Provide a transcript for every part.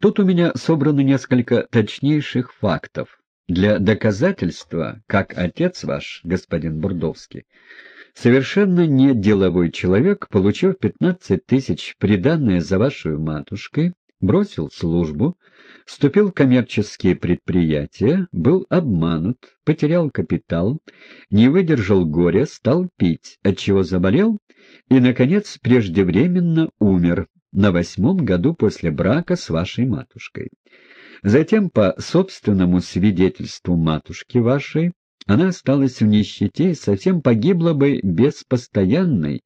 Тут у меня собрано несколько точнейших фактов. Для доказательства, как отец ваш, господин Бурдовский, совершенно не деловой человек, получив 15 тысяч приданное за вашей матушкой, бросил службу, вступил в коммерческие предприятия, был обманут, потерял капитал, не выдержал горя, стал пить, отчего заболел и, наконец, преждевременно умер на восьмом году после брака с вашей матушкой. Затем, по собственному свидетельству матушки вашей, она осталась в нищете и совсем погибла бы без постоянной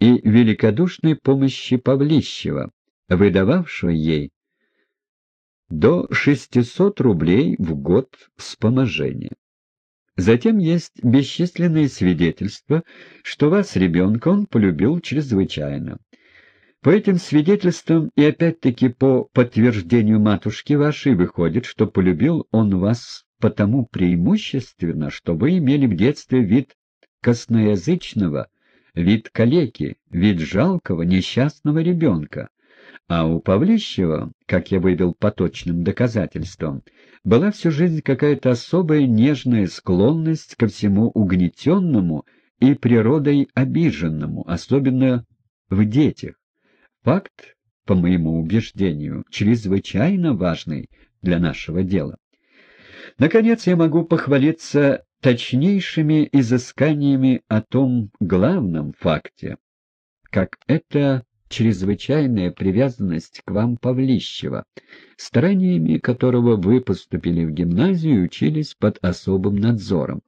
и великодушной помощи Павлищева, выдававшего ей до 600 рублей в год вспоможения. Затем есть бесчисленные свидетельства, что вас, ребенка, он полюбил чрезвычайно. По этим свидетельствам и опять-таки по подтверждению матушки вашей выходит, что полюбил он вас потому преимущественно, что вы имели в детстве вид косноязычного, вид калеки, вид жалкого, несчастного ребенка, а у Павлищева, как я вывел по точным доказательствам, была всю жизнь какая-то особая нежная склонность ко всему угнетенному и природой обиженному, особенно в детях. Факт, по моему убеждению, чрезвычайно важный для нашего дела. Наконец, я могу похвалиться точнейшими изысканиями о том главном факте, как это чрезвычайная привязанность к вам Павлищева, стараниями которого вы поступили в гимназию и учились под особым надзором.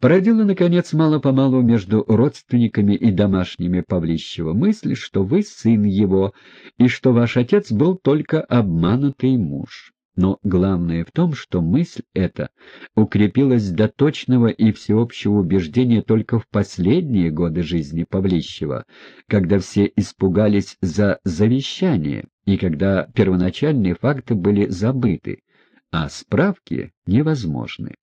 Породила, наконец, мало-помалу между родственниками и домашними Павлищева мысль, что вы сын его, и что ваш отец был только обманутый муж. Но главное в том, что мысль эта укрепилась до точного и всеобщего убеждения только в последние годы жизни Павлищева, когда все испугались за завещание и когда первоначальные факты были забыты, а справки невозможны.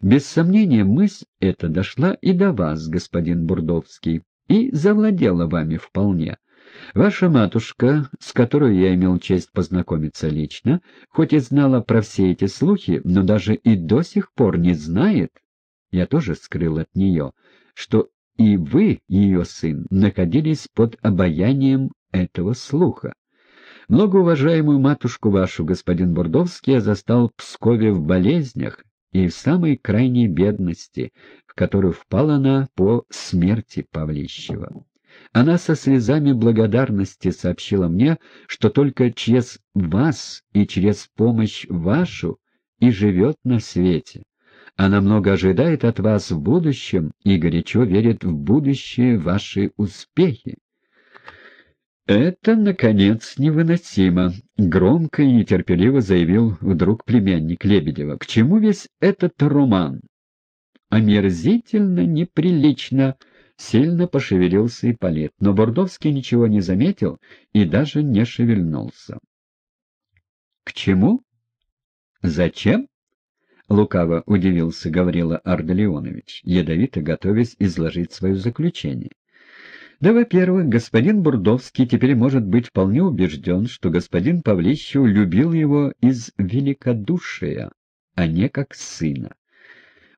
Без сомнения, мысль эта дошла и до вас, господин Бурдовский, и завладела вами вполне. Ваша матушка, с которой я имел честь познакомиться лично, хоть и знала про все эти слухи, но даже и до сих пор не знает, я тоже скрыл от нее, что и вы, ее сын, находились под обаянием этого слуха. Многоуважаемую матушку вашу, господин Бурдовский, я застал в Пскове в болезнях и в самой крайней бедности, в которую впала она по смерти Павлищева. Она со слезами благодарности сообщила мне, что только через вас и через помощь вашу и живет на свете. Она много ожидает от вас в будущем и горячо верит в будущее ваши успехи. «Это, наконец, невыносимо», — громко и нетерпеливо заявил вдруг племянник Лебедева. «К чему весь этот роман?» «Омерзительно, неприлично», Сильно пошевелился Ипполит, но Бордовский ничего не заметил и даже не шевельнулся. — К чему? — Зачем? — лукаво удивился Гаврила Ардалионович, ядовито готовясь изложить свое заключение. Да, во-первых, господин Бурдовский теперь может быть вполне убежден, что господин Павлищев любил его из великодушия, а не как сына.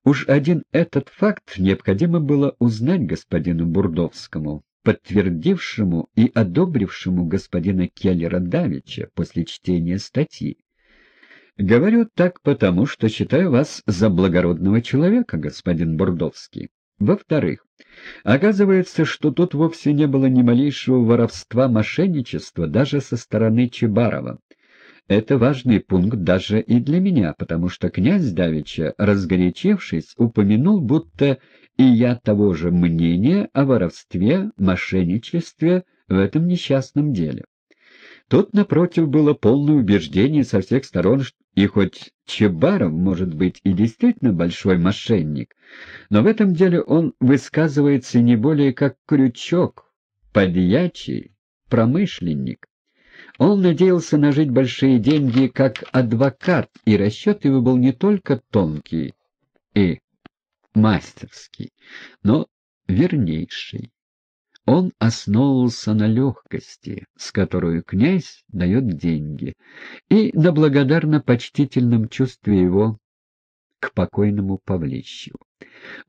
Уж один этот факт необходимо было узнать господину Бурдовскому, подтвердившему и одобрившему господина Келлера Давича после чтения статьи. Говорю так потому, что считаю вас за благородного человека, господин Бурдовский. Во-вторых, оказывается, что тут вовсе не было ни малейшего воровства, мошенничества даже со стороны Чебарова. Это важный пункт даже и для меня, потому что князь Давича, разгорячившись, упомянул, будто и я того же мнения о воровстве, мошенничестве в этом несчастном деле. Тут, напротив, было полное убеждение со всех сторон, и хоть Чебаров, может быть, и действительно большой мошенник, но в этом деле он высказывается не более как крючок, подьячий, промышленник. Он надеялся нажить большие деньги как адвокат, и расчет его был не только тонкий и мастерский, но вернейший. он основывался на легкости, с которой князь дает деньги, и на благодарно-почтительном чувстве его к покойному Павлищеву.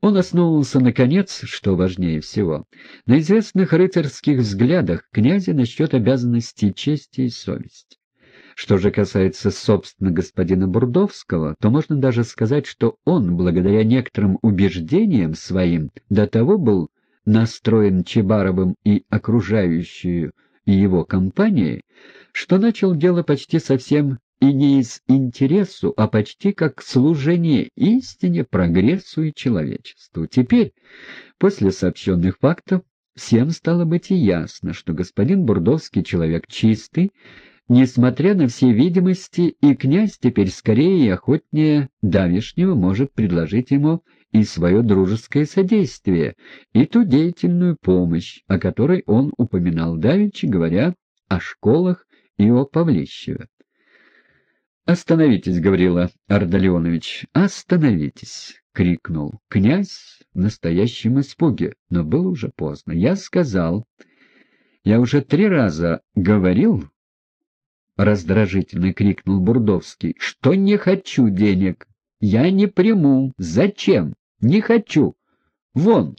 Он основывался, наконец, что важнее всего, на известных рыцарских взглядах князя насчет обязанностей чести и совести. Что же касается, собственно, господина Бурдовского, то можно даже сказать, что он, благодаря некоторым убеждениям своим, до того был настроен Чебаровым и окружающую его компанией, что начал дело почти совсем и не из интересу, а почти как служение истине, прогрессу и человечеству. Теперь, после сообщенных фактов, всем стало быть и ясно, что господин Бурдовский человек чистый, несмотря на все видимости, и князь теперь скорее и охотнее давешнего может предложить ему и свое дружеское содействие, и ту деятельную помощь, о которой он упоминал давеча, говоря о школах и о Павлищеве. «Остановитесь, Гаврила Ардалионович, остановитесь!» — крикнул князь в настоящем испуге, но было уже поздно. «Я сказал, я уже три раза говорил, — раздражительно крикнул Бурдовский, — что не хочу денег. Я не приму. Зачем? Не хочу. Вон!»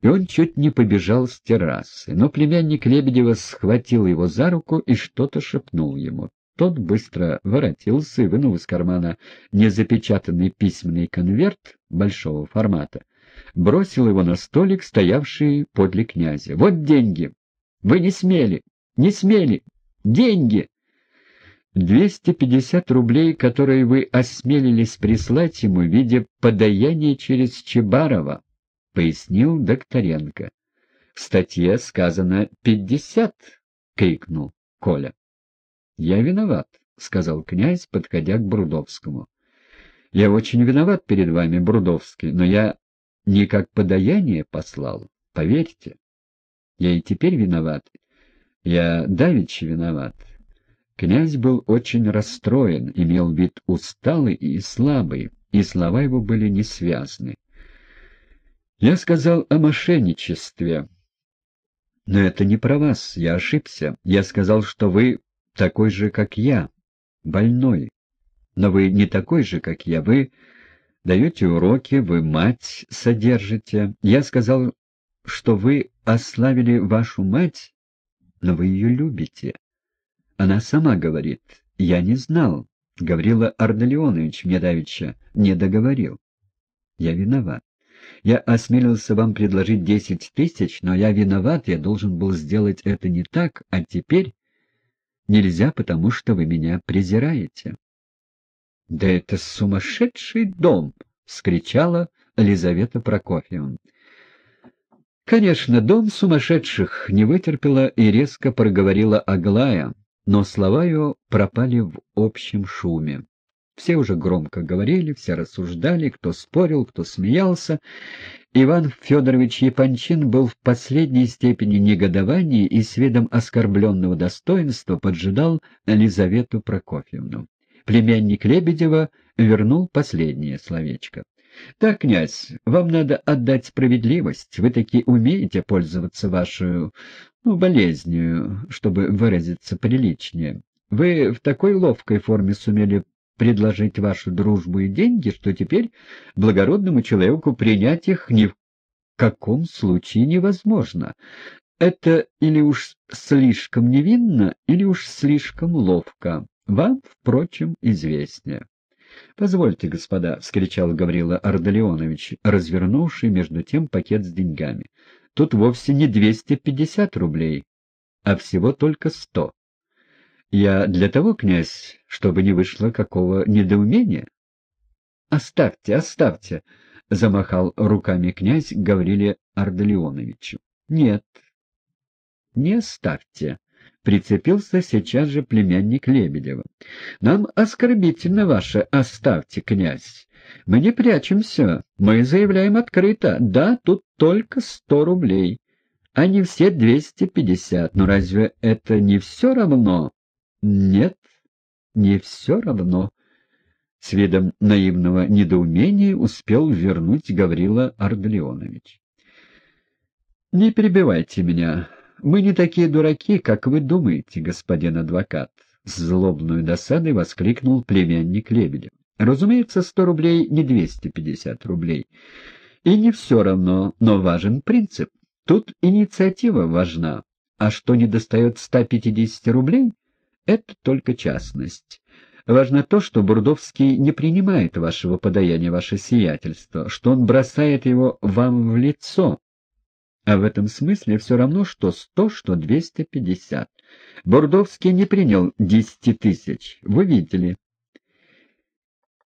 И он чуть не побежал с террасы, но племянник Лебедева схватил его за руку и что-то шепнул ему. Тот быстро воротился и, вынув из кармана незапечатанный письменный конверт большого формата, бросил его на столик, стоявший подле князя. «Вот деньги! Вы не смели! Не смели! Деньги!» «Двести пятьдесят рублей, которые вы осмелились прислать ему в виде подаяния через Чебарова», — пояснил Докторенко. «В статье сказано пятьдесят!» — крикнул Коля. «Я виноват», — сказал князь, подходя к Брудовскому. «Я очень виноват перед вами, Брудовский, но я не как подаяние послал, поверьте. Я и теперь виноват. Я давеча виноват». Князь был очень расстроен, имел вид усталый и слабый, и слова его были не связаны. «Я сказал о мошенничестве». «Но это не про вас, я ошибся. Я сказал, что вы такой же, как я, больной. Но вы не такой же, как я. Вы даете уроки, вы мать содержите. Я сказал, что вы ославили вашу мать, но вы ее любите. Она сама говорит, я не знал. Гаврила Ардалионович мне давеча не договорил. Я виноват. Я осмелился вам предложить десять тысяч, но я виноват, я должен был сделать это не так, а теперь Нельзя, потому что вы меня презираете. — Да это сумасшедший дом! — вскричала Елизавета Прокофьевна. Конечно, дом сумасшедших не вытерпела и резко проговорила Аглая, но слова ее пропали в общем шуме. Все уже громко говорили, все рассуждали, кто спорил, кто смеялся. Иван Федорович Япончин был в последней степени негодования и с видом оскорбленного достоинства поджидал Елизавету Прокофьевну. Племянник Лебедева вернул последнее словечко. — Да, князь, вам надо отдать справедливость. Вы таки умеете пользоваться вашей ну, болезнью, чтобы выразиться приличнее. Вы в такой ловкой форме сумели предложить вашу дружбу и деньги, что теперь благородному человеку принять их ни в каком случае невозможно. Это или уж слишком невинно, или уж слишком ловко. Вам, впрочем, известнее. — Позвольте, господа, — вскричал Гаврила Ардалионович, развернувший между тем пакет с деньгами. — Тут вовсе не двести пятьдесят рублей, а всего только сто. Я для того, князь, чтобы не вышло какого недоумения. — Оставьте, оставьте, — замахал руками князь Гавриле Ардалионовичу. — Нет, не оставьте, — прицепился сейчас же племянник Лебедева. — Нам оскорбительно ваше «оставьте, князь». Мы не прячемся, мы заявляем открыто. Да, тут только сто рублей, а не все двести пятьдесят. Но разве это не все равно? Нет, не все равно. С видом наивного недоумения успел вернуть Гаврила Арделеонович. Не перебивайте меня. Мы не такие дураки, как вы думаете, господин адвокат. С злобной досадой воскликнул племянник Лебедя. Разумеется, сто рублей не двести пятьдесят рублей. И не все равно, но важен принцип. Тут инициатива важна, а что недостает 150 рублей, это только частность. Важно то, что Бурдовский не принимает вашего подаяния, ваше сиятельство, что он бросает его вам в лицо. А в этом смысле все равно, что 100, что 250. Бурдовский не принял 10 тысяч, вы видели.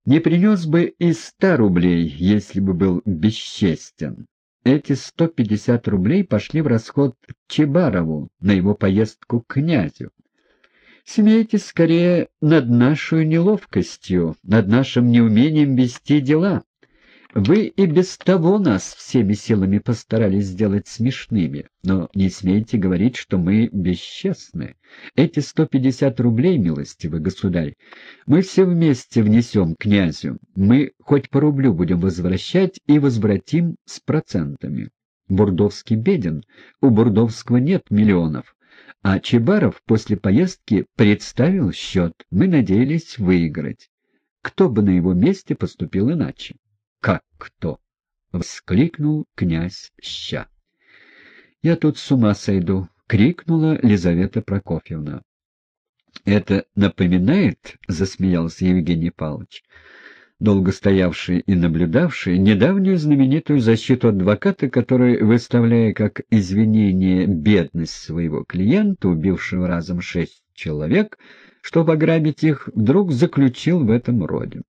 Не принес бы и 100 рублей, если бы был бесчестен. Эти 150 рублей пошли в расход Чебарову на его поездку к князю. Смейтесь скорее над нашей неловкостью, над нашим неумением вести дела. Вы и без того нас всеми силами постарались сделать смешными, но не смейте говорить, что мы бесчестны. Эти сто пятьдесят рублей, милостивый государь, мы все вместе внесем князю. Мы хоть по рублю будем возвращать и возвратим с процентами. Бурдовский беден, у Бурдовского нет миллионов. А Чебаров после поездки представил счет. Мы надеялись выиграть. Кто бы на его месте поступил иначе? «Как кто?» — воскликнул князь Ща. «Я тут с ума сойду!» — крикнула Лизавета Прокофьевна. «Это напоминает, — засмеялся Евгений Павлович, долго стоявший и наблюдавший, недавнюю знаменитую защиту адвоката, который, выставляя как извинение бедность своего клиента, убившего разом шесть человек, чтобы ограбить их, вдруг заключил в этом роде.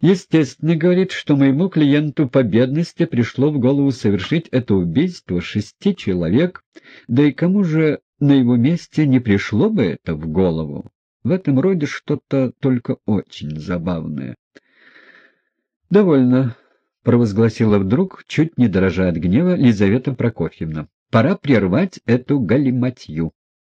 Естественно, говорит, что моему клиенту по бедности пришло в голову совершить это убийство шести человек, да и кому же на его месте не пришло бы это в голову? В этом роде что-то только очень забавное. «Довольно», — провозгласила вдруг, чуть не дрожа от гнева, Лизавета Прокофьевна. «Пора прервать эту галиматью».